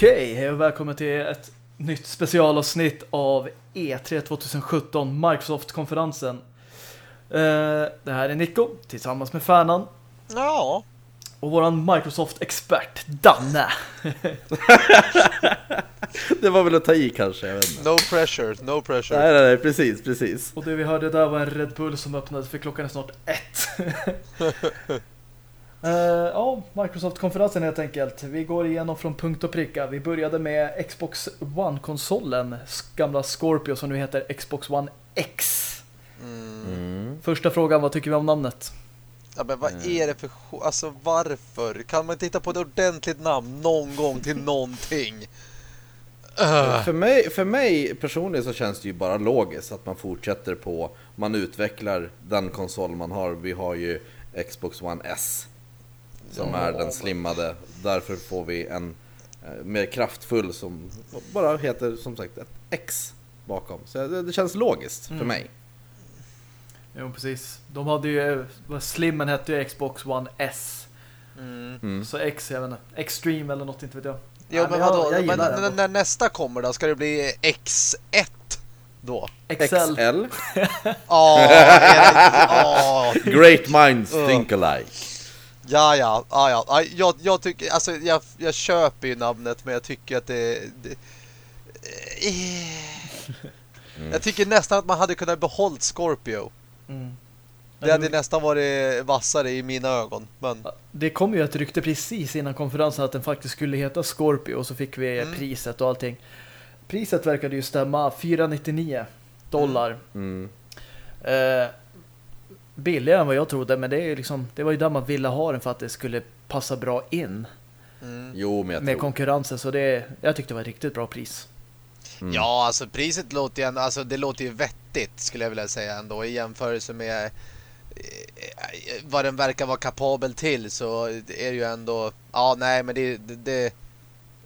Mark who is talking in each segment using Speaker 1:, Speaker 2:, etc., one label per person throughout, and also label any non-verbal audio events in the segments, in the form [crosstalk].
Speaker 1: Okej, hej och välkommen till ett nytt specialavsnitt av E3 2017 Microsoft-konferensen. Eh, det här är Nico tillsammans med Färnan
Speaker 2: Ja,
Speaker 1: och våran Microsoft-expert Danne. [laughs]
Speaker 3: Det var väl att ta i kanske, jag vet inte.
Speaker 2: no pressure, no pressure.
Speaker 3: Nej, nej, nej, precis, precis.
Speaker 1: Och det vi hörde där var en Red Bull som öppnade för klockan är snart ett. [laughs] Eh, ja, Microsoft-konferensen helt enkelt. Vi går igenom från punkt och pricka. Vi började med Xbox One-konsolen, gamla Scorpio som nu heter Xbox One X.
Speaker 3: Mm.
Speaker 1: Första frågan, vad tycker vi om namnet?
Speaker 2: Ja, men vad är det för... Alltså varför? Kan man inte hitta på ett ordentligt namn någon gång till [laughs] någonting? Uh,
Speaker 3: För, mig, för mig personligen så känns det ju bara logiskt att man fortsätter på, man utvecklar den konsol man har. Vi har ju Xbox One S som är den slimmade. Därför får vi en eh, mer kraftfull som bara heter som sagt ett X bakom. Så det, det känns logiskt för
Speaker 1: Mm.
Speaker 3: mig.
Speaker 1: Jo, precis. De hade ju, vad Slimmen hette ju Xbox One S.
Speaker 2: mm.
Speaker 3: Mm.
Speaker 1: Så X, jag vet inte, Extreme eller något, inte vet jag.
Speaker 2: Jo, men
Speaker 1: jag-
Speaker 2: vadå?
Speaker 1: jag
Speaker 2: Men
Speaker 1: gillar det
Speaker 2: när, nästa kommer då? Ska det bli X1 då?
Speaker 1: XL.
Speaker 3: XL, [laughs]
Speaker 2: det- ja,
Speaker 3: Great Minds Think Alike.
Speaker 2: Ja, ja, ja, ja. Ja, Jag, jag tycker, alltså jag, jag köper ju namnet men jag tycker att det, det eh. Jag tycker nästan att man hade kunnat behållt Scorpio.
Speaker 1: Mm.
Speaker 2: Det hade nästan varit vassare i mina ögon. Men
Speaker 1: Det kom ju ett rykte precis innan konferensen att den faktiskt skulle heta Scorpio och så fick vi
Speaker 2: Mm.
Speaker 1: priset och allting. Priset verkade ju stämma 499 dollar.
Speaker 3: Mm.
Speaker 1: Eh, billigare än vad jag trodde men det, är ju liksom, det var ju där man ville ha den för att det skulle passa bra in
Speaker 2: mm.
Speaker 3: Jo, men jag
Speaker 1: med
Speaker 3: tror...
Speaker 1: konkurrensen så det, jag tyckte det var ett riktigt bra pris.
Speaker 3: Mm.
Speaker 2: ja, alltså priset låter ju ändå, alltså det låter ju vettigt skulle jag vilja säga ändå i jämförelse med eh, vad den verkar vara kapabel till så är det ju ändå, ja nej men det, det, det är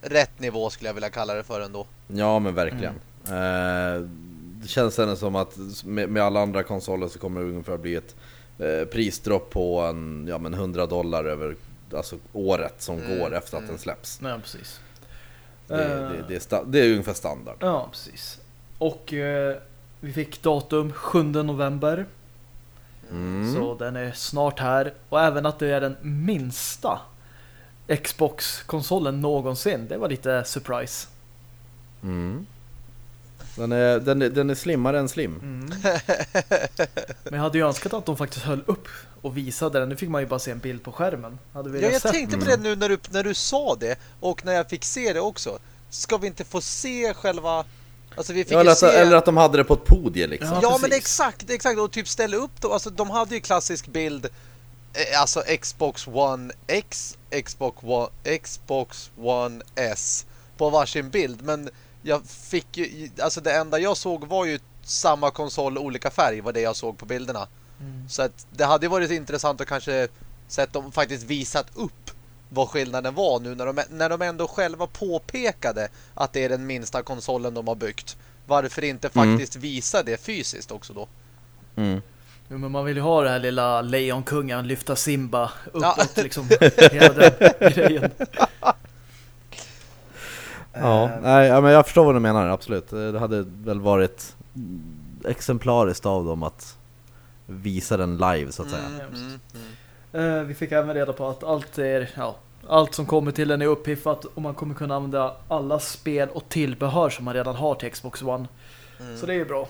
Speaker 2: rätt nivå skulle jag vilja kalla det för ändå.
Speaker 3: Ja men verkligen. Eh, det känns ändå som att med, med alla andra konsoler så kommer det ungefär bli ett eh, prisdropp på en, ja, men 100 dollar över alltså, året som
Speaker 2: Mm,
Speaker 3: går efter att
Speaker 2: mm.
Speaker 3: den släpps.
Speaker 1: Ja, precis.
Speaker 3: Det, det, det, är det är ungefär standard.
Speaker 1: Ja, precis. Och eh, vi fick datum 7 november.
Speaker 3: Mm.
Speaker 1: Så den är snart här. Och även att det är den minsta Xbox-konsolen någonsin. Det var lite surprise.
Speaker 3: Mm. Den, är, den, är, den är slimmare än slim.
Speaker 1: Mm. [laughs] Men jag hade ju önskat att de faktiskt höll upp och visade den. Nu fick man ju bara se en bild på skärmen. Hade vi
Speaker 2: Ja, jag
Speaker 1: sett.
Speaker 2: tänkte på det nu när du, när du sa det och när jag fick se det också. Ska vi inte få se själva... Alltså vi fick
Speaker 3: Ja, eller, att,
Speaker 2: se...
Speaker 3: eller att de hade det på ett podie liksom.
Speaker 1: Ja,
Speaker 2: Ja, men exakt, exakt. Och typ ställa upp då. Alltså de hade ju klassisk bild. eh, Alltså Xbox One X, Xbox One, Xbox One S på varsin bild. Men jag fick ju, alltså det enda jag såg var ju samma konsol, olika färg var det jag såg på bilderna.
Speaker 1: Mm.
Speaker 2: Så att det hade varit intressant att kanske sett dem faktiskt visat upp vad skillnaden var nu när de, när de ändå själva påpekade att det är den minsta konsolen de har byggt. Varför inte
Speaker 3: Mm.
Speaker 2: faktiskt visa det fysiskt också då?
Speaker 3: Mm.
Speaker 1: Jo, men man vill ju ha det här lilla lejonkungen lyfta Simba uppåt
Speaker 2: Ja.
Speaker 1: liksom. Hela den grejen. [laughs]
Speaker 3: Ja,
Speaker 1: Eh,
Speaker 3: nej, ja, men jag förstår vad du menar, absolut. Eh, Det hade väl varit exemplariskt av dem att visa den live så att säga.
Speaker 2: Mm, mm, mm.
Speaker 1: Eh, vi fick även reda på att allt är, ja, allt som kommer till den är uppiffat och man kommer kunna använda alla spel och tillbehör som man redan har till Xbox One.
Speaker 2: Mm.
Speaker 1: Så det är ju bra.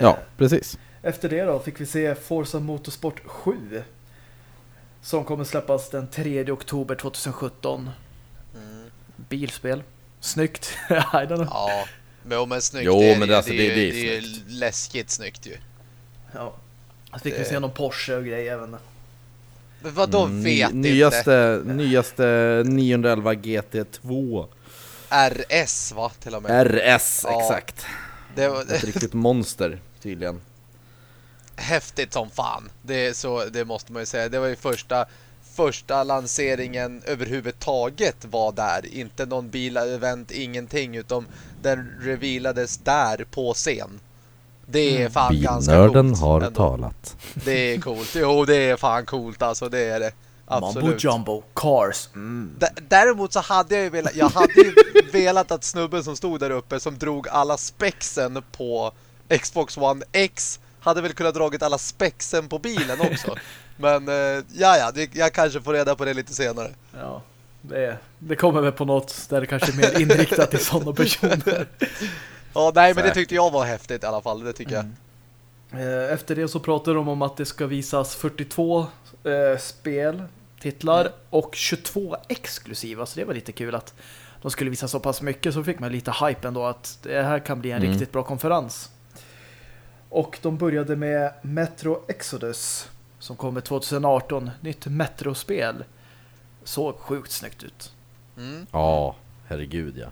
Speaker 3: Ja, precis.
Speaker 1: Efter det då fick vi se Forza Motorsport 7 som kommer släppas den 3 oktober 2017. Bilspel. Snyggt. I don't know.
Speaker 2: Ja, men, men snyggt.
Speaker 3: Jo,
Speaker 2: det, är
Speaker 3: men
Speaker 2: ju-
Speaker 3: det- alltså,
Speaker 2: det,
Speaker 3: det-
Speaker 2: är
Speaker 3: det
Speaker 2: det är ju
Speaker 3: snyggt.
Speaker 2: läskigt snyggt ju.
Speaker 1: Ja. Så fick vi
Speaker 2: Det-
Speaker 1: se någon Porsche och grejer även.
Speaker 2: Men vadå
Speaker 3: Mm,
Speaker 2: vet
Speaker 3: ny-
Speaker 2: inte?
Speaker 3: nyaste, nyaste 911 GT2
Speaker 2: RS va, till och med.
Speaker 3: RS,
Speaker 2: Ja.
Speaker 3: exakt.
Speaker 2: Det var
Speaker 3: Ett riktigt monster tydligen.
Speaker 2: häftigt som fan. Det, så, det måste man ju säga. Det var ju första, första lanseringen överhuvudtaget var där. Inte någon bilevent, ingenting. Utan den revealades där på scen. Det är fan ganska coolt.
Speaker 3: Har
Speaker 2: ändå.
Speaker 3: talat.
Speaker 2: Det är coolt. Jo, det är fan coolt alltså. Det är det.
Speaker 1: Mambo
Speaker 2: Absolut.
Speaker 1: Jumbo, Cars. Mm.
Speaker 2: Däremot så hade jag ju velat, jag hade ju [laughs] velat att snubben som stod där uppe som drog alla spexen på Xbox One X hade väl kunnat dragit alla spexen på bilen också. Men eh, ja, ja, det, jag kanske får reda på det lite senare.
Speaker 1: Ja, det, det kommer väl på något där det kanske är mer inriktat till sådana personer.
Speaker 2: Ja, nej, men det tyckte jag var häftigt i alla fall, det tycker
Speaker 1: Mm. Eh, Efter det så pratar de om att det ska visas 42 eh, spel, titlar
Speaker 2: Mm.
Speaker 1: och 22 exklusiva. Så det var lite kul att de skulle visa så pass mycket så fick man lite hype ändå att det här kan bli en
Speaker 3: Mm.
Speaker 1: riktigt bra konferens. Och de började med Metro Exodus som kommer 2018. Nytt Metro-spel. Såg sjukt snyggt ut.
Speaker 2: Mm.
Speaker 3: Ja, herregud ja.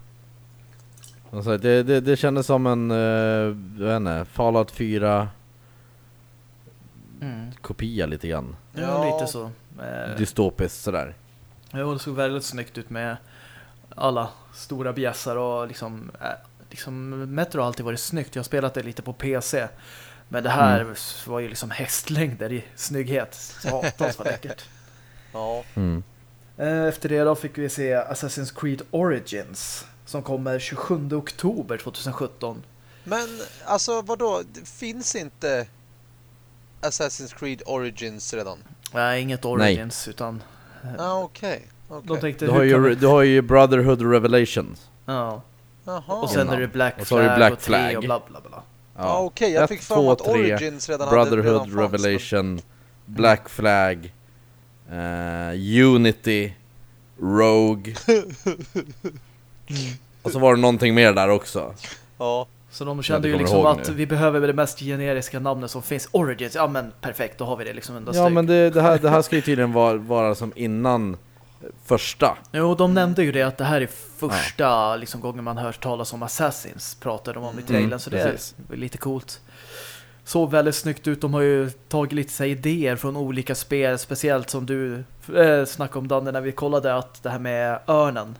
Speaker 3: Alltså, det, det, det kändes som en, uh, vet inte, Fallout 4
Speaker 1: Mm.
Speaker 3: kopia lite grann.
Speaker 1: Ja,
Speaker 2: Ja.
Speaker 1: lite så. Eh,
Speaker 3: Dystopiskt sådär.
Speaker 1: Ja, det såg väldigt snyggt ut med alla stora bjässar och liksom, eh, liksom Metro har alltid varit snyggt. Jag har spelat det lite på PC. Men det här
Speaker 3: Mm.
Speaker 1: var ju liksom hästlängder i snygghet. Satans vad läckert. [laughs]
Speaker 2: Ja.
Speaker 3: Mm.
Speaker 1: Eh, Efter det då fick vi se Assassin's Creed Origins som kommer 27 oktober 2017.
Speaker 2: Men alltså, vadå? Det finns inte Assassin's Creed Origins redan?
Speaker 1: Nej, inget Origins utan
Speaker 2: Ja, ah, okej.
Speaker 1: de tänkte
Speaker 3: Du har, ju, du har ju Brotherhood Revelations.
Speaker 1: ja.
Speaker 2: Jaha.
Speaker 1: Och sen är det Black
Speaker 3: Och så har du
Speaker 1: Flag
Speaker 3: Black
Speaker 1: och 3
Speaker 3: Flag.
Speaker 1: och bla bla bla.
Speaker 2: Ja, okej. Jag fick för mig att
Speaker 3: tre,
Speaker 2: Origins redan hade
Speaker 3: Brotherhood
Speaker 2: redan fanns, men-
Speaker 3: Revelation, Black Flag, eh, Unity, Rogue. [laughs] Och så var det någonting mer där också.
Speaker 2: Ja.
Speaker 1: Så de kände ju
Speaker 3: kommer
Speaker 1: liksom
Speaker 3: ihåg
Speaker 1: att
Speaker 3: nu.
Speaker 1: vi behöver det mest generiska namnet som finns. Origins, ja men perfekt, då har vi det liksom enda
Speaker 3: Ja
Speaker 1: steg.
Speaker 3: men det, det, här, det här ska ju [laughs] tydligen vara, vara som innan första.
Speaker 1: Jo, de nämnde ju det att det här är första liksom, gången man hört talas om Assassins pratade de om i trailern,
Speaker 3: Mm,
Speaker 1: så det
Speaker 3: precis.
Speaker 1: är lite coolt. Såg väldigt snyggt ut, de har ju tagit lite här, idéer från olika spel, speciellt som du äh, snackade om Danne när vi kollade att det här med örnen.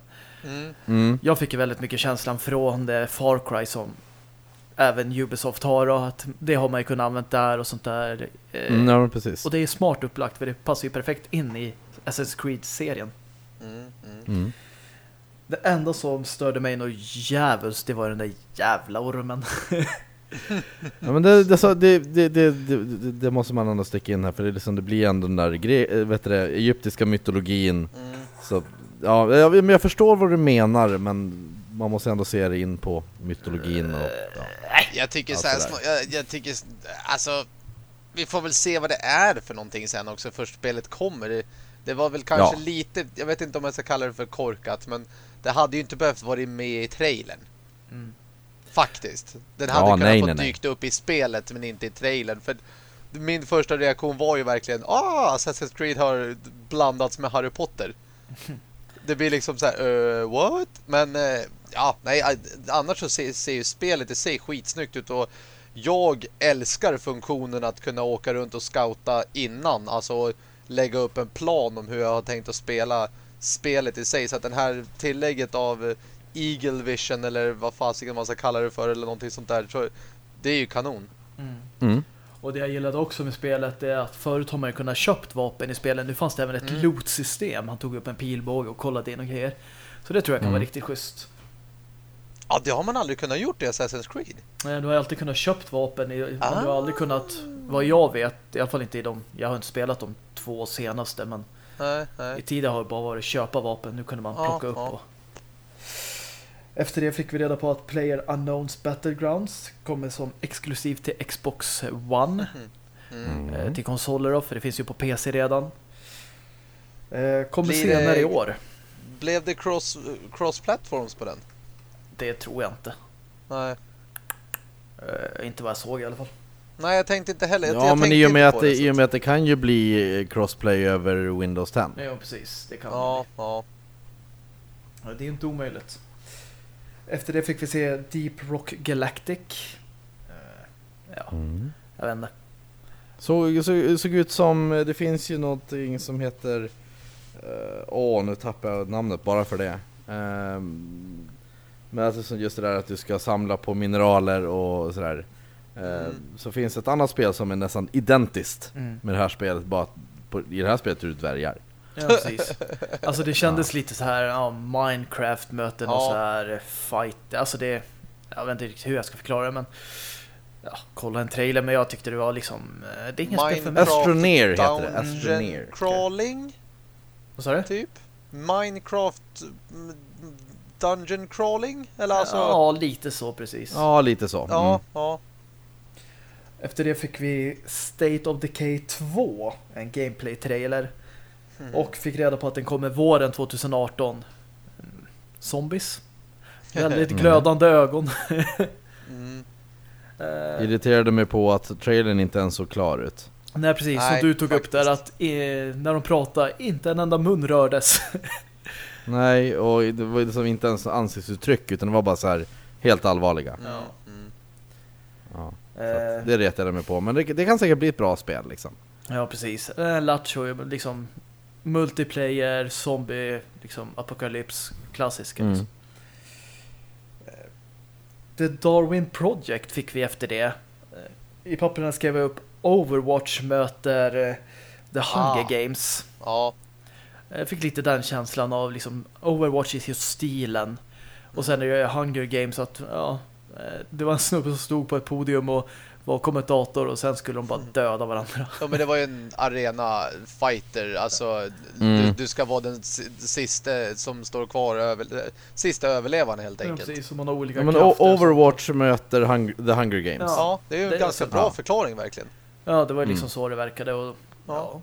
Speaker 2: Mm.
Speaker 3: Mm.
Speaker 1: Jag fick ju väldigt mycket känslan från det Far Cry som även Ubisoft har och att det har man ju kunnat använda där och sånt där. Eh,
Speaker 3: Mm, ja precis.
Speaker 1: Och det är smart upplagt för det passar ju perfekt in i Assassin's Creed-serien.
Speaker 2: Mm. Mm.
Speaker 3: Mm.
Speaker 1: Det enda som störde mig nog djävulskt, det var den där jävla ormen. [laughs]
Speaker 3: Ja, men det, det, det, det, måste man ändå sticka in här för det, är liksom, det blir ändå den där gre- eh, vet du det, egyptiska mytologin.
Speaker 2: Mm.
Speaker 3: Så, ja, jag, men jag förstår vad du menar men man måste ändå se det in på mytologin och ja.
Speaker 2: Jag tycker så här, små- jag, jag tycker alltså vi får väl se vad det är för någonting sen också först spelet kommer. Det, var väl kanske
Speaker 3: Ja.
Speaker 2: lite, jag vet inte om jag ska kalla det för korkat, men det hade ju inte behövt vara med i trailern.
Speaker 1: Mm.
Speaker 2: Faktiskt. Den
Speaker 3: Ja,
Speaker 2: hade kunnat
Speaker 3: nej,
Speaker 2: få
Speaker 3: nej, nej.
Speaker 2: dykt upp i spelet men inte i trailern. För min första reaktion var ju verkligen Ah, Assassin's Creed har blandats med Harry Potter. [laughs] Det blir liksom så här, uh, what? Men eh, ja, nej, eh, annars så ser, ser ju spelet i sig skitsnyggt ut och jag älskar funktionen att kunna åka runt och scouta innan, alltså lägga upp en plan om hur jag har tänkt att spela spelet i sig så att den här tillägget av eh, Eagle Vision eller vad fasiken man ska kalla det för eller någonting sånt där så det är ju kanon.
Speaker 1: Mm.
Speaker 3: Mm.
Speaker 1: Och det jag gillade också med spelet är att förut har man ju kunnat köpt vapen i spelen. Nu fanns det även ett
Speaker 2: Mm.
Speaker 1: loot-system. Han tog upp en pilbåge och kollade in och grejer. Så det tror jag kan vara
Speaker 3: Mm.
Speaker 1: riktigt schysst.
Speaker 2: Ja, det har man aldrig kunnat gjort i Assassin's Creed.
Speaker 1: Eh, Du har alltid kunnat köpt vapen, i, men
Speaker 2: Ah.
Speaker 1: du har aldrig kunnat, vad jag vet, i alla fall inte i de, jag har inte spelat de två senaste, men
Speaker 2: Nej,
Speaker 1: i
Speaker 2: nej.
Speaker 1: tidigare har det bara varit köpa vapen, nu kunde man
Speaker 2: Ja,
Speaker 1: plocka upp
Speaker 2: ja.
Speaker 1: och... Efter det fick vi reda på att Player Unknowns Battlegrounds kommer som exklusivt till Xbox One.
Speaker 2: Mm.
Speaker 1: eh, till konsoler då, för det finns ju på PC redan. Eh, kommer
Speaker 2: Blir det-
Speaker 1: senare i år.
Speaker 2: Blev det cross, cross platforms på den?
Speaker 1: Det tror jag inte.
Speaker 2: Nej.
Speaker 1: Eh, inte vad jag såg i alla fall.
Speaker 2: Nej, jag tänkte inte heller.
Speaker 3: Ja
Speaker 2: jag
Speaker 3: men i och, med att det, i och med att det kan ju bli eh, crossplay över Windows 10.
Speaker 1: Ja, precis. Det kan
Speaker 2: Ja, ja.
Speaker 1: Ja, Det är inte omöjligt. Efter det fick vi se Deep Rock Galactic. Eh, Ja,
Speaker 3: Mm.
Speaker 1: jag vet inte.
Speaker 3: Så, så, såg ut som, det finns ju någonting som heter Åh, nu tappar jag namnet bara för det Ehm, Men alltså som just det där att du ska samla på mineraler och sådär Ehm,
Speaker 2: Mm.
Speaker 3: Så finns ett annat spel som är nästan identiskt
Speaker 1: Mm.
Speaker 3: med det här spelet Bara på, i det här spelet är du dvärgar
Speaker 1: Ja, precis. Alltså det kändes lite så här, ja, Minecraft möter någon
Speaker 2: Ja.
Speaker 1: så här fight. Alltså det, jag vet inte riktigt hur jag ska förklara det, men ja, kolla en trailer, men jag tyckte det var liksom, eh, det är ingen spel för mig.
Speaker 3: Astroneer heter det. Astroneer.
Speaker 2: crawling,
Speaker 1: Vad sa du?
Speaker 2: typ. Minecraft mm, Dungeon crawling? Eller alltså... Ja,
Speaker 1: lite så precis.
Speaker 3: Ja, lite så.
Speaker 2: ja.
Speaker 3: Mm.
Speaker 2: ja.
Speaker 1: Efter det fick vi State of Decay 2, en gameplay-trailer.
Speaker 2: Mm.
Speaker 1: Och fick reda på att den kommer våren 2018. Mm, Zombies. Väldigt
Speaker 3: Mm.
Speaker 1: glödande ögon. [laughs]
Speaker 2: Mm.
Speaker 1: Eh,
Speaker 3: Irriterade mig på att trailern inte ens såg klar ut.
Speaker 1: Nej, precis.
Speaker 2: Nej,
Speaker 1: som du tog upp
Speaker 2: faktiskt.
Speaker 1: där, att eh, när de pratade, inte en enda mun rördes. [laughs]
Speaker 3: Nej, och det var liksom inte ens ansiktsuttryck utan det var bara så här helt allvarliga.
Speaker 2: Mm.
Speaker 1: Ja.
Speaker 2: Mm.
Speaker 3: Ja, så
Speaker 1: Eh,
Speaker 3: det retade jag mig på. Men det, det kan säkert bli ett bra spel liksom.
Speaker 1: ja, precis. Eh, Lattjo, liksom multiplayer, zombie, liksom apokalyps, klassiska.
Speaker 3: Mm.
Speaker 1: Liksom. The Darwin Project fick vi efter det. Eh, I papperna skrev jag upp Overwatch möter eh, The Hunger
Speaker 2: Ah.
Speaker 1: Games.
Speaker 2: Ja.
Speaker 1: Jag fick lite den känslan av liksom Overwatch is just stilen. Och sen är det Hunger Games att ja, eh, det var en snubbe som stod på ett podium och var kommentator och sen skulle de bara döda varandra.
Speaker 2: ja, men det var ju en arena fighter. Alltså,
Speaker 3: Mm.
Speaker 2: du, du ska vara den si- sista som står kvar, över, sista överlevaren helt
Speaker 1: Ja,
Speaker 2: enkelt.
Speaker 1: precis, som man har olika
Speaker 3: Ja, men Overwatch möter Hung- The Hunger Games.
Speaker 1: Ja.
Speaker 2: Ja, det är ju en
Speaker 1: Det
Speaker 2: ganska bra förklaring verkligen.
Speaker 1: Ja, det var liksom
Speaker 3: Mm.
Speaker 1: så det verkade och ja,
Speaker 2: Ja.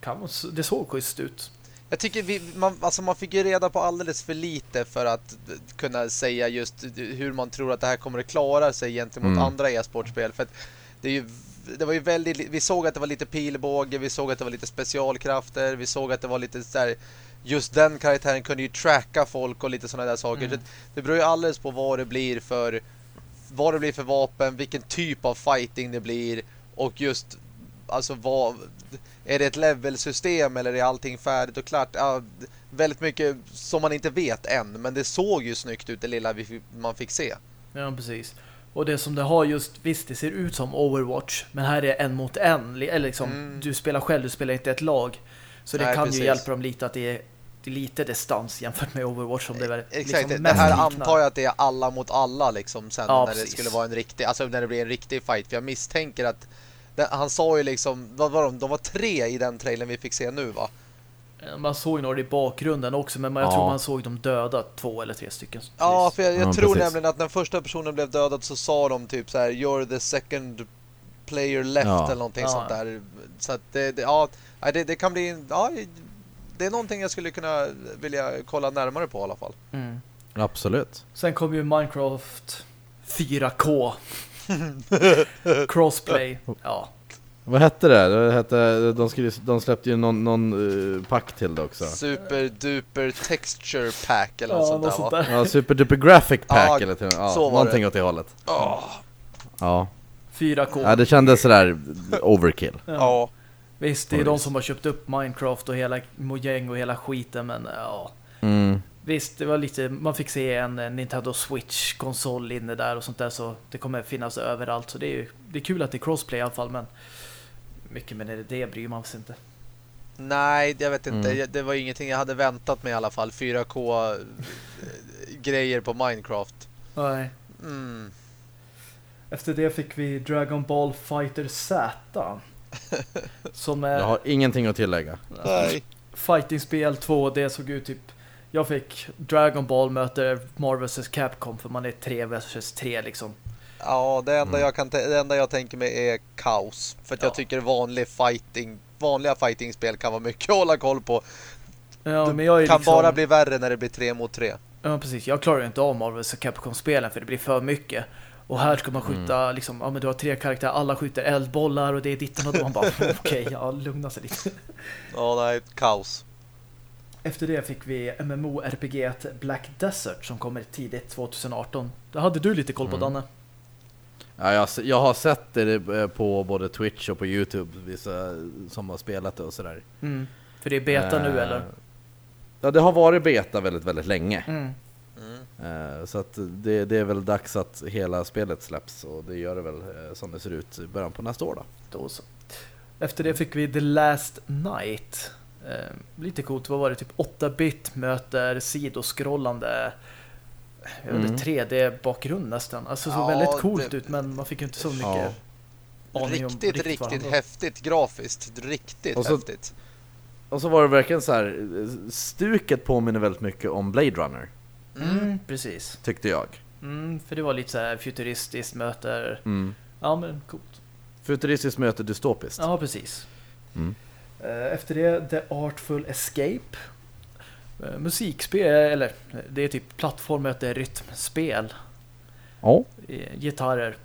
Speaker 1: kan man, det såg schysst ut.
Speaker 2: Jag tycker vi, man, alltså man fick ju reda på alldeles för lite för att kunna säga just hur man tror att det här kommer att klara sig gentemot
Speaker 3: Mm.
Speaker 2: andra e-sportspel. För att det, är ju, det var ju väldigt, vi såg att det var lite pilbåge, vi såg att det var lite specialkrafter, vi såg att det var lite så här, just den karaktären kunde ju tracka folk och lite sådana där saker.
Speaker 1: Mm.
Speaker 2: Så det beror ju alldeles på vad det blir för vad det blir för vapen, vilken typ av fighting det blir och just alltså vad är det ett levelsystem eller är allting färdigt och klart? Ja, väldigt mycket som man inte vet än, men det såg ju snyggt ut det lilla vi, man fick se.
Speaker 1: Ja, precis. Och det som det har just, visst det ser ut som Overwatch, men här är en mot en. Eller liksom,
Speaker 2: Mm.
Speaker 1: du spelar själv, du spelar inte ett lag. Så det
Speaker 2: Nej,
Speaker 1: kan
Speaker 2: precis.
Speaker 1: ju hjälpa dem lite att det är, det är lite distans jämfört med Overwatch som det väl
Speaker 2: Exakt,
Speaker 1: liksom
Speaker 2: det här
Speaker 1: liknar.
Speaker 2: antar jag att det är alla mot alla liksom sen
Speaker 1: Ja,
Speaker 2: när det
Speaker 1: precis.
Speaker 2: skulle vara en riktig, alltså när det blir en riktig fight. För jag misstänker att det, han sa ju liksom, vad var de? De var tre i den trailern vi fick se nu va?
Speaker 1: Man såg ju några i bakgrunden också, men jag
Speaker 3: Ja.
Speaker 1: tror man såg dem döda två eller tre stycken.
Speaker 2: Ja, för jag, jag
Speaker 3: Ja,
Speaker 2: tror
Speaker 3: precis.
Speaker 2: nämligen att när första personen blev dödad så sa de typ så här You're the second player left
Speaker 3: Ja.
Speaker 2: eller någonting
Speaker 1: Ja.
Speaker 2: sånt där. Så att det, det, ja, det, det kan bli, ja, det är någonting jag skulle kunna vilja kolla närmare på i alla fall.
Speaker 1: Mm.
Speaker 3: Absolut.
Speaker 1: Sen kom ju Minecraft 4K. Crossplay. Ja.
Speaker 3: Vad hette det? det hette, de, skulle, de släppte ju någon, någon uh, pack till det också.
Speaker 2: Super duper texture pack eller något
Speaker 1: Ja,
Speaker 2: sånt
Speaker 1: något
Speaker 2: där
Speaker 1: sånt
Speaker 2: va?
Speaker 1: där.
Speaker 3: Ja, Super Duper Graphic Pack
Speaker 2: Ja,
Speaker 3: eller till, ja,
Speaker 2: så var
Speaker 3: någonting
Speaker 2: det.
Speaker 3: åt det hållet.
Speaker 2: Åh,
Speaker 3: Ja.
Speaker 1: 4K.
Speaker 3: ja, det kändes sådär overkill.
Speaker 1: Ja.
Speaker 2: ja.
Speaker 1: Visst, det är de som har köpt upp Minecraft och hela Mojang och hela skiten, men ja.
Speaker 3: Mm.
Speaker 1: Visst, det var lite, man fick se en eh, Nintendo Switch-konsol inne där och sånt där, så det kommer finnas överallt. Så det är ju det är kul att det är crossplay i alla fall, men mycket med det, det bryr man sig inte.
Speaker 2: Nej, jag vet inte.
Speaker 3: Mm.
Speaker 2: Det var ingenting jag hade väntat mig i alla fall. 4K eh, grejer på Minecraft.
Speaker 1: Nej.
Speaker 2: Mm.
Speaker 1: Efter det fick vi Dragon Ball Fighter Z. [laughs] Som är
Speaker 3: Jag har ingenting att tillägga.
Speaker 2: Nej.
Speaker 1: fightingspel 2D såg ut typ jag fick Dragon Ball möter Marvel vs Capcom för man är 3 vs 3 liksom.
Speaker 2: Ja, det enda,
Speaker 3: Mm.
Speaker 2: jag kan det enda jag tänker mig är kaos. För att
Speaker 1: Ja.
Speaker 2: jag tycker vanlig fighting, vanliga fightingspel kan vara mycket att hålla koll på.
Speaker 1: Ja,
Speaker 2: Det
Speaker 1: men jag är
Speaker 2: kan
Speaker 1: liksom,
Speaker 2: bara bli värre när det blir tre mot tre.
Speaker 1: Ja, precis. Jag klarar ju inte av Marvel vs Capcom-spelen för det blir för mycket. Och här ska man skjuta liksom, ja men du har tre karaktärer, alla skjuter eldbollar och det är ditten och då man bara [laughs] okej, ja lugna sig lite.
Speaker 2: Ja, nej, kaos.
Speaker 1: Efter det fick vi MMO-RPG Black Desert som kommer tidigt 2018. Det hade du lite koll på
Speaker 3: Mm.
Speaker 1: Danne.
Speaker 3: Ja, jag, jag har sett det eh, på både Twitch och på Youtube, vissa som har spelat det och sådär.
Speaker 1: Mm. För det är beta nu
Speaker 3: Eh,
Speaker 1: eller?
Speaker 3: Ja, det har varit beta väldigt, väldigt länge.
Speaker 1: Mm.
Speaker 3: Eh, Så att det, det är väl dags att hela spelet släpps och det gör det väl eh, som det ser ut i början på nästa år då.
Speaker 1: Då så. Efter det fick vi The Last Night. Eh, lite coolt, vad var det? Typ 8-bit möter sidoskrollande inte, 3D-bakgrund nästan. Alltså så
Speaker 2: Ja,
Speaker 1: väldigt coolt
Speaker 2: det-
Speaker 1: ut men man fick ju inte så mycket
Speaker 3: Ja.
Speaker 1: aning om
Speaker 2: Riktigt, riktigt häftigt grafiskt. Riktigt
Speaker 3: Och så-
Speaker 2: häftigt.
Speaker 3: Och så var det verkligen så här, stuket påminner väldigt mycket om Blade Runner,
Speaker 1: Mm, precis.
Speaker 3: tyckte jag.
Speaker 1: Mm, för det var lite så här futuristiskt möter...
Speaker 3: Mm.
Speaker 1: Ja men coolt.
Speaker 3: Futuristiskt möter dystopiskt.
Speaker 1: Ja precis.
Speaker 3: Mm.
Speaker 1: Eh, Efter det The Artful Escape. Eh, Musikspel, eller det är typ plattform möter rytmspel.
Speaker 3: Ja,
Speaker 1: Eh, Gitarrer.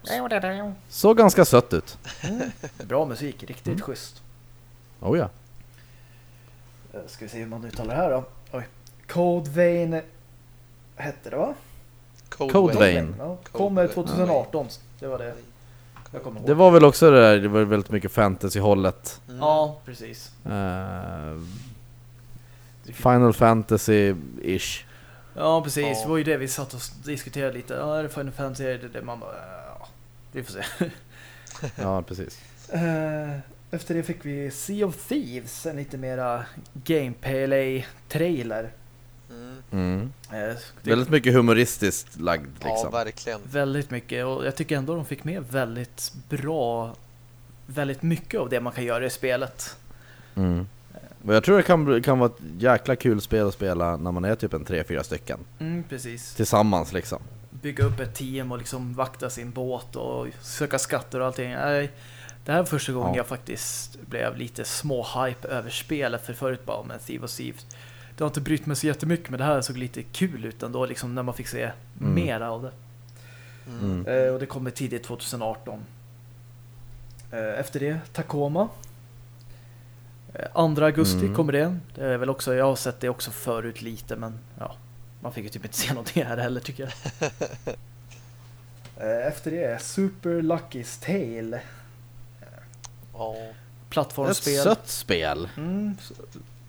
Speaker 3: såg ganska sött ut. [laughs]
Speaker 1: Bra musik, riktigt
Speaker 3: Mm.
Speaker 1: schysst.
Speaker 3: Oh ja.
Speaker 1: Ska vi se hur man uttalar det här då. Oj. Code Vein hette det va?
Speaker 2: Code,
Speaker 3: Code
Speaker 2: Vein.
Speaker 3: Vein.
Speaker 1: Ja,
Speaker 2: Code
Speaker 1: kom
Speaker 2: Vein.
Speaker 1: 2018. Det var det jag kommer ihåg.
Speaker 3: Det var väl också det där, det var väldigt mycket fantasy-hållet.
Speaker 2: Mm.
Speaker 1: Ja, precis.
Speaker 3: Eh, Final Fantasy-ish.
Speaker 1: Ja, precis.
Speaker 2: Ja.
Speaker 1: Det var ju det vi satt och diskuterade lite. Ja, är det Final Fantasy? Är det det? Man bara, ja, vi får se. [laughs]
Speaker 3: Ja, precis.
Speaker 1: Eh, Efter det fick vi Sea of Thieves, en lite mera gameplay-trailer.
Speaker 2: Mm.
Speaker 3: Mm.
Speaker 1: Eh, det-
Speaker 3: Väldigt mycket humoristiskt lagd
Speaker 2: Ja,
Speaker 3: liksom.
Speaker 2: verkligen.
Speaker 1: Väldigt mycket och jag tycker ändå de fick med väldigt bra, väldigt mycket av det man kan göra i spelet.
Speaker 3: Mm. Och jag tror det kan, kan vara ett jäkla kul spel att spela när man är typ en 3-4 stycken.
Speaker 1: Mm, precis.
Speaker 3: Tillsammans liksom.
Speaker 1: Bygga upp ett team och liksom vakta sin båt och söka skatter och allting. Nej, det här var första gången
Speaker 3: Ja.
Speaker 1: jag faktiskt blev lite små hype över spelet för förut bara med Thief och Thieves. Det har inte brytt mig så jättemycket men det här såg lite kul ut ändå liksom när man fick se
Speaker 3: Mm.
Speaker 1: mera av det.
Speaker 2: Mm.
Speaker 1: Eh, och det kommer tidigt 2018. Eh, efter det, Tacoma. Eh, 2 augusti
Speaker 3: Mm.
Speaker 1: kommer det. Det är väl också, jag har sett det också förut lite men ja, man fick ju typ inte se [laughs] någonting här heller tycker jag. [laughs] Efter det, Super Lucky's Tale.
Speaker 2: Ja.
Speaker 3: Ett
Speaker 1: Plattformsspel.
Speaker 3: sött spel.
Speaker 1: Mm,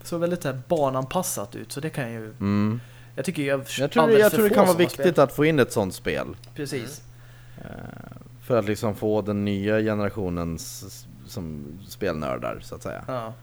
Speaker 1: så, så väldigt så här barnanpassat ut så det kan ju,
Speaker 3: Mm.
Speaker 1: jag tycker jag,
Speaker 3: Jag tror, jag tror det kan vara viktigt
Speaker 1: spel.
Speaker 3: att få in ett sånt spel.
Speaker 1: Precis.
Speaker 3: Eh, För att liksom få den nya generationens som spelnördar så att säga.
Speaker 1: Ja.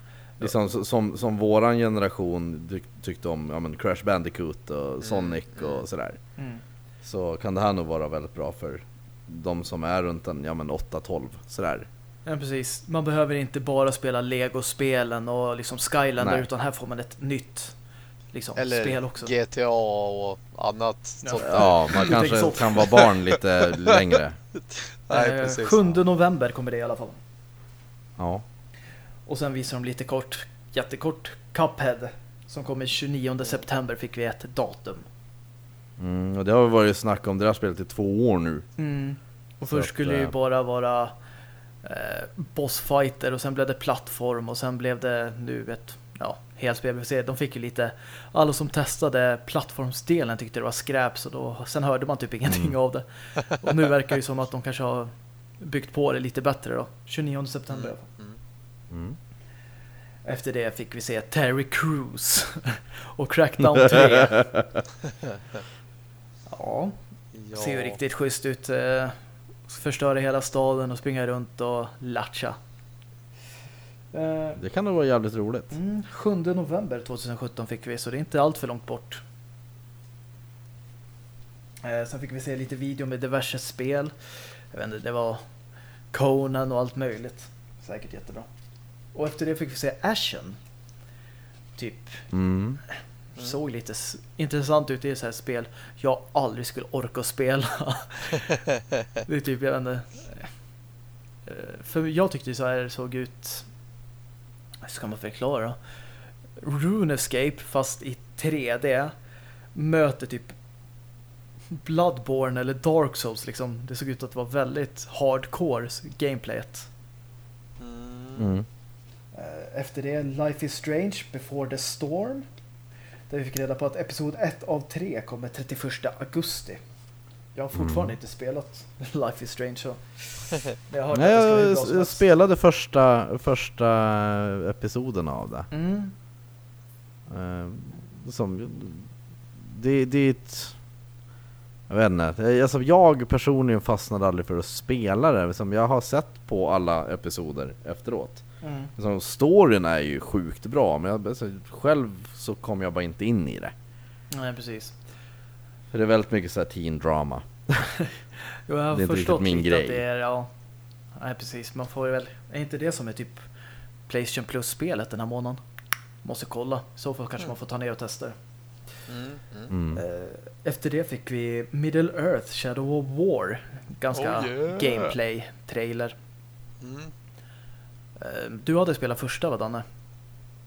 Speaker 3: Liksom, som, som våran generation tyck, tyckte om ja, men Crash Bandicoot och Sonic
Speaker 2: mm.
Speaker 3: och sådär.
Speaker 1: Mm.
Speaker 3: Så kan det här nog vara väldigt bra för de som är runt en ja, men 8-12 sådär.
Speaker 1: Ja, precis. Man behöver inte bara spela Lego-spelen och liksom Skylander
Speaker 3: Nej.
Speaker 1: utan här får man ett nytt liksom,
Speaker 2: Eller
Speaker 1: spel också.
Speaker 2: GTA och annat
Speaker 1: Ja.
Speaker 3: Ja, man kanske kan vara barn lite [laughs] längre.
Speaker 2: Nej,
Speaker 1: Eh,
Speaker 2: precis.
Speaker 1: 7 november kommer det i alla fall.
Speaker 3: Ja.
Speaker 1: Och sen visar de lite kort, jättekort, Cuphead. Som kommer 29 september fick vi ett datum.
Speaker 3: Mm, och det har varit snack om det där spelet i två år nu.
Speaker 1: Och
Speaker 3: Så
Speaker 1: först skulle det ju
Speaker 3: eh,
Speaker 1: bara vara bossfighter och sen blev det plattform och sen blev det nu ett ja, får se, De fick ju lite, alla som testade plattformsdelen tyckte det var skräp så då, sen hörde man typ ingenting
Speaker 3: Mm.
Speaker 1: av det. Och nu verkar det ju som att de kanske har byggt på det lite bättre då. 29 september fall.
Speaker 2: Mm.
Speaker 3: Mm.
Speaker 1: Efter det fick vi se Terry Crews [laughs] och Crackdown 3. Ja, [laughs]
Speaker 2: Ja.
Speaker 1: ser ju riktigt schysst ut. Förstöra hela staden och springa runt och latcha. Eh,
Speaker 3: Det kan nog vara jävligt roligt.
Speaker 1: Mm, 7 november 2017 fick vi, så det är inte allt för långt bort. Eh, sen fick vi se lite video med diverse spel. Jag vet inte, det var Conan och allt möjligt. Säkert jättebra. Och efter det fick vi se Ashen. Typ,
Speaker 3: Mm.
Speaker 2: Mm.
Speaker 1: såg lite intressant ut. Det är så här spel jag aldrig skulle orka spela. [laughs] det är typ, jag vet inte. Eh, För jag tyckte så här såg ut, hur ska man förklara? RuneScape fast i 3D möter typ Bloodborne eller Dark Souls liksom. Det såg ut att vara väldigt hardcore gameplayet.
Speaker 2: Mm.
Speaker 3: Mm.
Speaker 1: Eh, Efter det Life is Strange Before the Storm. Där vi fick reda på att episod 1 av 3 kommer 31 augusti. Jag har fortfarande
Speaker 3: Mm.
Speaker 1: inte spelat [laughs] Life is Strange så. [laughs] Men jag
Speaker 3: Nej, jag, jag spelade första, första episoden av det.
Speaker 1: Mm.
Speaker 3: Eh, som, det, det är ett... Jag vet inte, alltså, jag personligen fastnade aldrig för att spela det, som jag har sett på alla episoder efteråt.
Speaker 1: Mm.
Speaker 3: Alltså, storyn är ju sjukt bra, men jag, alltså, själv så kom jag bara inte in i det.
Speaker 1: Nej, precis.
Speaker 3: För det är väldigt mycket så här teen drama. [laughs]
Speaker 1: Jo, jag har
Speaker 3: Det är inte
Speaker 1: förstått
Speaker 3: riktigt min
Speaker 1: lite
Speaker 3: grej.
Speaker 1: att det är, ja. Nej, precis. Man får väl, är inte det som är typ Playstation Plus-spelet den här månaden? Måste kolla. I så fall kanske man får ta ner och testa.
Speaker 2: Mm, mm.
Speaker 3: Mm.
Speaker 1: Eh, Efter det fick vi Middle Earth Shadow of War. Ganska
Speaker 2: Oh, yeah.
Speaker 1: gameplay-trailer.
Speaker 2: Mm.
Speaker 1: Eh, Du hade spelat första va Danne?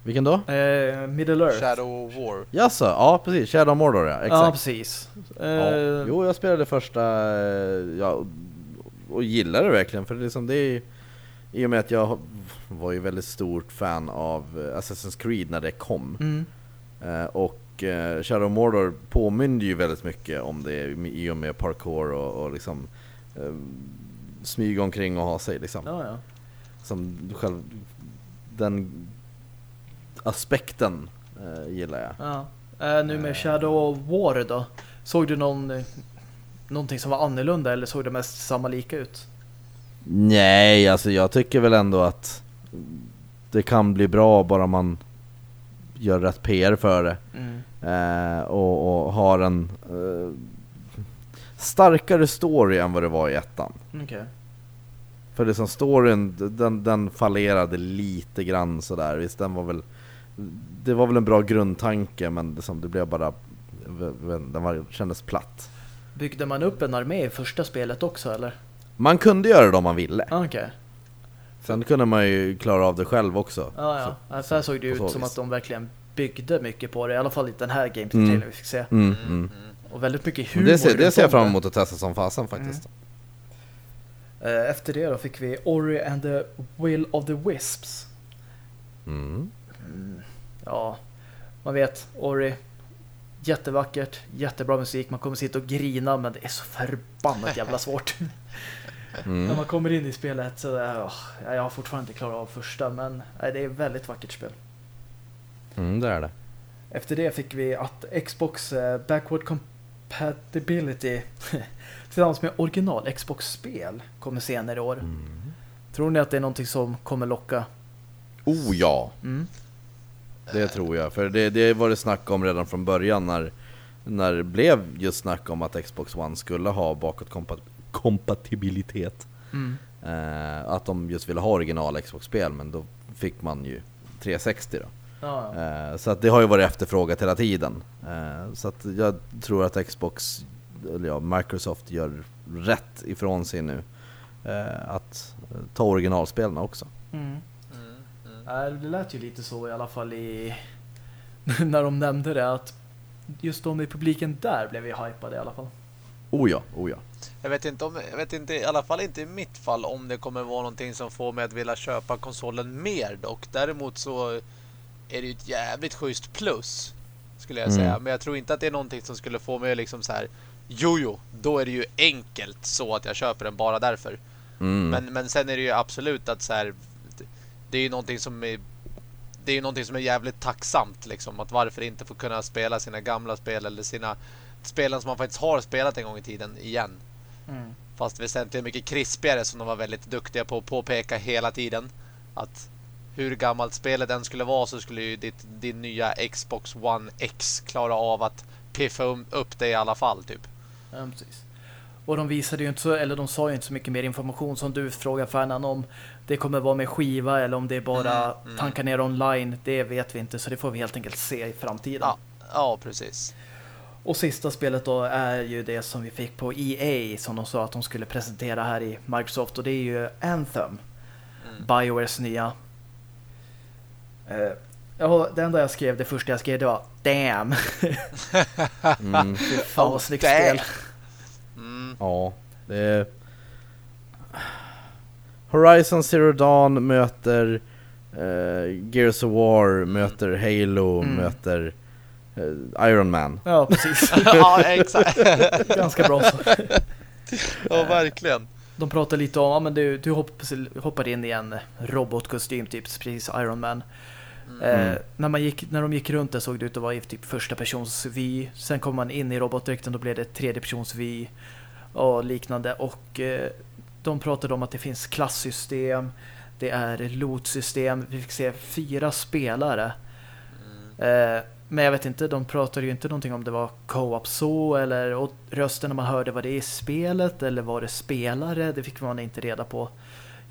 Speaker 3: Vilken då?
Speaker 1: Eh, Middle Earth.
Speaker 2: Shadow of War.
Speaker 3: Jaså, ja precis, Shadow of Mordor ja,
Speaker 1: Ja,
Speaker 3: exakt.
Speaker 1: precis.
Speaker 3: Ja.
Speaker 1: Eh,
Speaker 3: Jo, jag spelade första, eh, ja, och- gillade det verkligen för liksom det är, I och med att jag var ju väldigt stort fan av Assassin's Creed när det kom
Speaker 1: Mm.
Speaker 3: Och Shadow of Mordor påminner ju väldigt mycket om det i och med parkour och, och liksom Smyga omkring och ha sig liksom
Speaker 1: Ja, ja.
Speaker 3: Som själv, den aspekten eh, gillar jag
Speaker 1: ja. Eh, nu med Shadow of War då? Såg du någon, eh, någonting som var annorlunda eller såg det mest samma lika ut?
Speaker 3: Nej, alltså jag tycker väl ändå att det kan bli bra bara man gör rätt PR för det
Speaker 1: Mm.
Speaker 3: eh, och, och har en eh, starkare story än vad det var i ettan.
Speaker 1: Okej.
Speaker 3: För liksom storyn, den, den fallerade lite grann sådär, visst den var väl Det var väl en bra grundtanke men liksom, det blev bara Den var, kändes platt
Speaker 1: Byggde man upp en armé i första spelet också eller?
Speaker 3: Man kunde göra det om man ville
Speaker 1: Ah, Okej.
Speaker 3: Sen kunde man ju klara av det själv också
Speaker 1: Ja, ja.
Speaker 3: Så-
Speaker 1: Ja, så här såg det
Speaker 3: på så
Speaker 1: ut som
Speaker 3: vis.
Speaker 1: att de verkligen byggde mycket på det. I alla fall i den här gameplay
Speaker 3: Mm.
Speaker 1: vi fick se.
Speaker 3: mm,
Speaker 2: Mm,
Speaker 3: mm.
Speaker 2: mm.
Speaker 1: Och väldigt mycket humor
Speaker 3: Det ser, det ser jag fram
Speaker 1: det.
Speaker 3: emot att testa som fasen faktiskt
Speaker 1: Eh, Efter det då fick vi Ori and the Will of the Wisps.
Speaker 3: mm.
Speaker 1: Mm. Ja, man vet Ori. Jättevackert, jättebra musik. Man kommer sitta och grina men det är så förbannat jävla [laughs] svårt. När
Speaker 3: Mm.
Speaker 1: man kommer in i spelet så är, åh, jag har fortfarande inte klarat av första men nej, det är ett väldigt vackert spel.
Speaker 3: Mm, det är det
Speaker 1: Efter det fick vi att Xbox eh, Backward Compatibility [laughs] tillsammans med original Xbox-spel kommer senare i år.
Speaker 3: mm.
Speaker 1: Tror ni att det är någonting som kommer locka?
Speaker 3: Oh ja,
Speaker 1: Mm.
Speaker 3: det tror jag För det, det var det snack om redan från början när När det blev just snack om att Xbox One skulle ha bakåtkompatibilitet
Speaker 1: Mm.
Speaker 3: eh, Att de just ville ha original Xbox-spel men då fick man ju 360 då
Speaker 1: Ja, ja.
Speaker 3: Eh, Så att det har ju varit efterfrågat hela tiden. Eh, Så att jag tror att Xbox, eller ja, Microsoft gör rätt ifrån sig nu. eh, Att ta originalspelen också.
Speaker 1: Mm.
Speaker 2: Mm, mm.
Speaker 1: Det lät ju lite så i alla fall i [laughs] när de nämnde det att just de i publiken där blev ju hypade i alla fall.
Speaker 3: Oh ja, oh ja.
Speaker 2: Jag vet inte om, jag vet inte, i alla fall inte i mitt fall om det kommer vara någonting som får mig att vilja köpa konsolen mer dock. Däremot så är det ju ett jävligt schysst plus skulle jag
Speaker 3: Mm.
Speaker 2: säga. Men jag tror inte att det är någonting som skulle få mig liksom så här Jojo, då är det ju enkelt så att jag köper den bara därför.
Speaker 3: Mm.
Speaker 2: Men, men sen är det ju absolut att så här, det är ju någonting som är det är ju någonting som är jävligt tacksamt liksom att varför inte få kunna spela sina gamla spel eller sina spelen som man faktiskt har spelat en gång i tiden igen.
Speaker 1: Mm.
Speaker 2: Fast väsentligt mycket krispigare som de var väldigt duktiga på att påpeka hela tiden. Att hur gammalt spelet än skulle vara så skulle ju ditt, din nya Xbox One X klara av att piffa um- upp det i alla fall typ.
Speaker 1: Ja, precis. Och de visade ju inte så, eller de sa ju inte så mycket mer information som du frågade fanen om det kommer vara med skiva eller om det är bara
Speaker 2: Mm, mm.
Speaker 1: tankar ner online. Det vet vi inte så det får vi helt enkelt se i framtiden.
Speaker 2: Ja, ja precis.
Speaker 1: Och sista spelet då är ju det som vi fick på EA som de sa att de skulle presentera här i Microsoft och det är ju Anthem.
Speaker 2: Mm.
Speaker 1: Biowares nya. Eh, ja, det enda jag skrev, det första jag skrev det var Damn! [laughs]
Speaker 3: Mm. [laughs]
Speaker 1: Fy fan
Speaker 2: Oh,
Speaker 1: vad snyggt
Speaker 2: damn.
Speaker 1: spel.
Speaker 2: Mm.
Speaker 3: Ja, det är... Horizon Zero Dawn möter eh, Gears of War, möter Halo,
Speaker 1: Mm.
Speaker 3: möter eh, Iron Man.
Speaker 1: Ja, precis. [laughs]
Speaker 2: ja, exakt.
Speaker 1: Ganska bra så.
Speaker 2: ja, verkligen.
Speaker 1: De pratar lite om, ja men du, du hopp, hoppar in i en robotkostym typ, precis Iron Man. Eh, när, man gick, när de gick runt det såg det ut att vara i typ första persons vy. Sen kom man in i robotdräkten då blev det tredje persons vy och liknande. Och eh, de pratade om att det finns klasssystem, det är loot-system. Vi fick se fyra spelare. Eh, men jag vet inte, de pratade ju inte någonting om det var co-op så eller och rösten när man hörde vad det är i spelet eller var det spelare, det fick man inte reda på.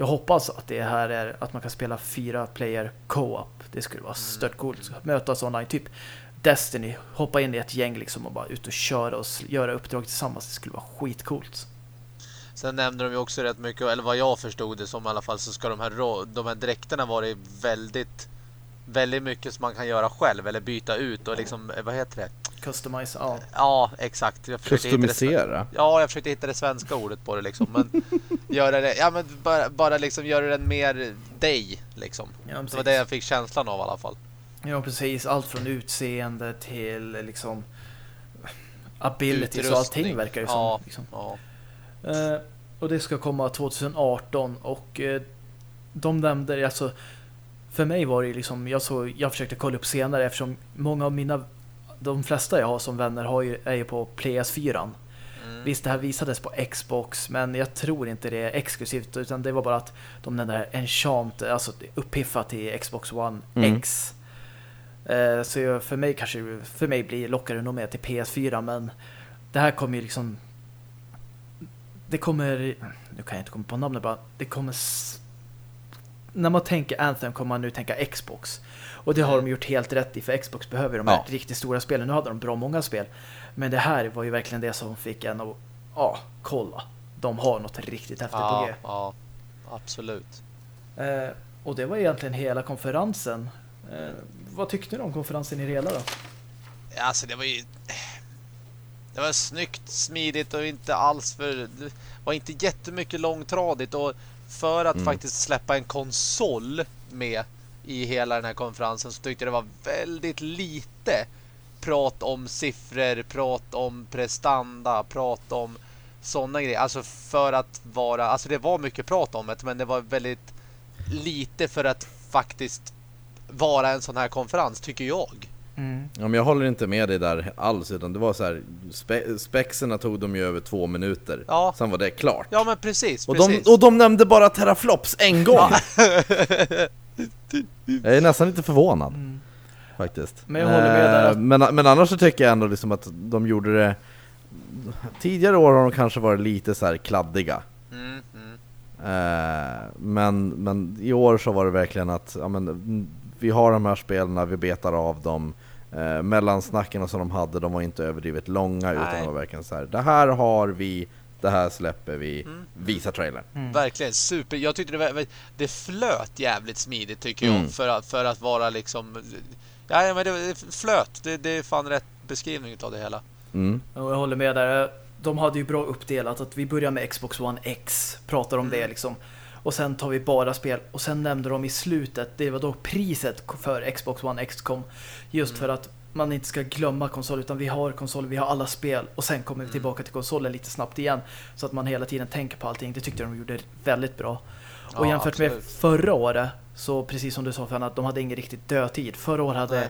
Speaker 1: Jag hoppas att det här är att man kan spela fyra player co-op. Det skulle vara stört coolt. Mötas online, typ Destiny. Hoppa in i ett gäng liksom och bara ut och köra och göra uppdrag tillsammans. Det skulle vara skitcoolt.
Speaker 2: Sen nämnde de ju också rätt mycket, eller vad jag förstod det som i alla fall, så ska de här, de här dräkterna vara väldigt väldigt mycket som man kan göra själv eller byta ut och liksom, vad heter det?
Speaker 1: Customize, ja.
Speaker 2: Ja, exakt.
Speaker 3: Jag Customisera?
Speaker 2: Ja, jag försökte hitta det svenska ordet på det liksom. Men [laughs] göra det, ja men bara, bara liksom göra den mer dig liksom. Ja, det var det jag fick känslan av i alla fall.
Speaker 1: Ja, precis. Allt från utseende till liksom abilities och allting verkar det som. Ja, liksom. ja. Uh, och det ska komma 2018 och uh, de nämnde, alltså för mig var det liksom, jag, så, jag försökte kolla upp senare eftersom många av mina, de flesta jag har som vänner har ju, är ju på PS4. Mm. Visst, det här visades på Xbox, men jag tror inte det är exklusivt utan det var bara att de den där Enchant, alltså uppiffat till Xbox One mm. X. Eh, så jag, för mig kanske, för mig blir lockare nog med till PS4, men det här kommer ju liksom det kommer, nu kan jag inte komma på namnet bara, det kommer när man tänker Anthem kommer man nu tänka Xbox. Och det har de gjort helt rätt i, för Xbox behöver de här ja. riktigt stora spelen. Nu hade de bra många spel. Men det här var ju verkligen det som fick en att, ja, kolla. De har något riktigt häftigt
Speaker 2: ja,
Speaker 1: på G.
Speaker 2: Ja, absolut.
Speaker 1: Eh, och det var egentligen hela konferensen. Eh, vad tyckte du om konferensen i hela då?
Speaker 2: Alltså det var ju... [sighs] Det var snyggt, smidigt och inte alls för... Det var inte jättemycket långtradigt och för att mm. faktiskt släppa en konsol med i hela den här konferensen så tyckte jag det var väldigt lite prat om siffror, prat om prestanda, prat om sådana grejer. Alltså för att vara, alltså det var mycket prat om det men det var väldigt lite för att faktiskt vara en sån här konferens tycker jag.
Speaker 3: Mm. Ja, men jag håller inte med dig där alls utan det var så här spe spexerna tog de ju över två minuter. Ja. Sen var det klart.
Speaker 2: Ja men precis.
Speaker 3: Och,
Speaker 2: precis.
Speaker 3: De, och de nämnde bara teraflops en gång. Ja. [laughs] jag är nästan lite förvånad. Mm. Faktiskt.
Speaker 1: Men jag håller med där.
Speaker 3: Eh, men, men annars så tycker jag ändå liksom att de gjorde det Tidigare år har de kanske varit lite så här kladdiga. Mm, mm. Eh, men, men i år så var det verkligen att ja, men, vi har de här spelen, vi betar av dem. Eh, mellansnacken som de hade, de var inte överdrivet långa Nej. utan det var verkligen så här. Det här har vi, det här släpper vi, mm. visa trailern.
Speaker 2: Mm. Verkligen, super. Jag tyckte det, var, det flöt jävligt smidigt tycker jag mm. för, att, för att vara liksom... Ja, men det, det flöt, det, det är fan rätt beskrivning av det hela.
Speaker 1: Mm. jag håller med där. De hade ju bra uppdelat att vi börjar med Xbox One X, pratar om mm. det liksom. Och sen tar vi bara spel. Och sen nämnde de i slutet, det var då priset för Xbox One X kom. Just mm. för att man inte ska glömma konsol utan vi har konsol, vi har alla spel och sen kommer vi mm. tillbaka till konsolen lite snabbt igen så att man hela tiden tänker på allting. Det tyckte de gjorde väldigt bra. Och ja, jämfört absolut. med förra året så precis som du sa för att de hade ingen riktigt dödtid. Förra året hade Nej.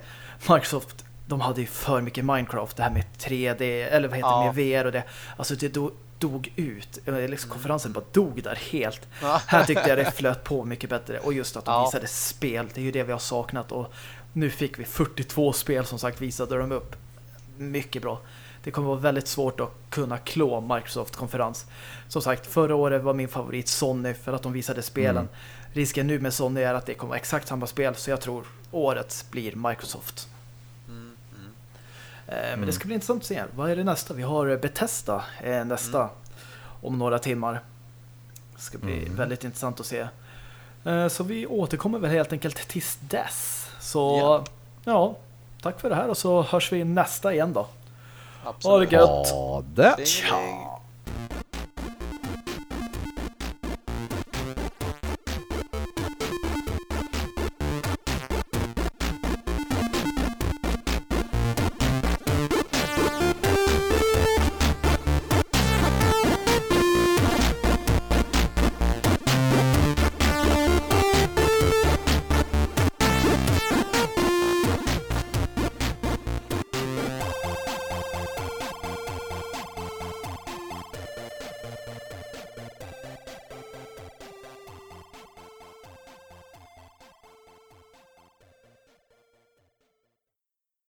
Speaker 1: Microsoft de hade ju för mycket Minecraft, det här med 3D eller vad heter ja. det, med VR och det. Alltså det, då, dog ut. Liksom konferensen bara dog där helt. Ja. Här tyckte jag det flöt på mycket bättre. Och just att de ja. visade spel, det är ju det vi har saknat. Och nu fick vi 42 spel som sagt visade de upp. Mycket bra. Det kommer vara väldigt svårt att kunna klå Microsoft-konferens. Som sagt, förra året var min favorit Sony för att de visade spelen. Mm. Risken nu med Sony är att det kommer vara exakt samma spel så jag tror årets blir Microsoft. Eh, men mm. det ska bli intressant att se. Vad är det nästa? Vi har Bethesda eh, nästa mm. om några timmar. Det ska bli mm. väldigt intressant att se. Eh, så vi återkommer väl helt enkelt tills dess. Så yeah. ja, tack för det här och så hörs vi nästa igen då.
Speaker 2: Absolut.
Speaker 1: Ha det gött.
Speaker 3: Ha det.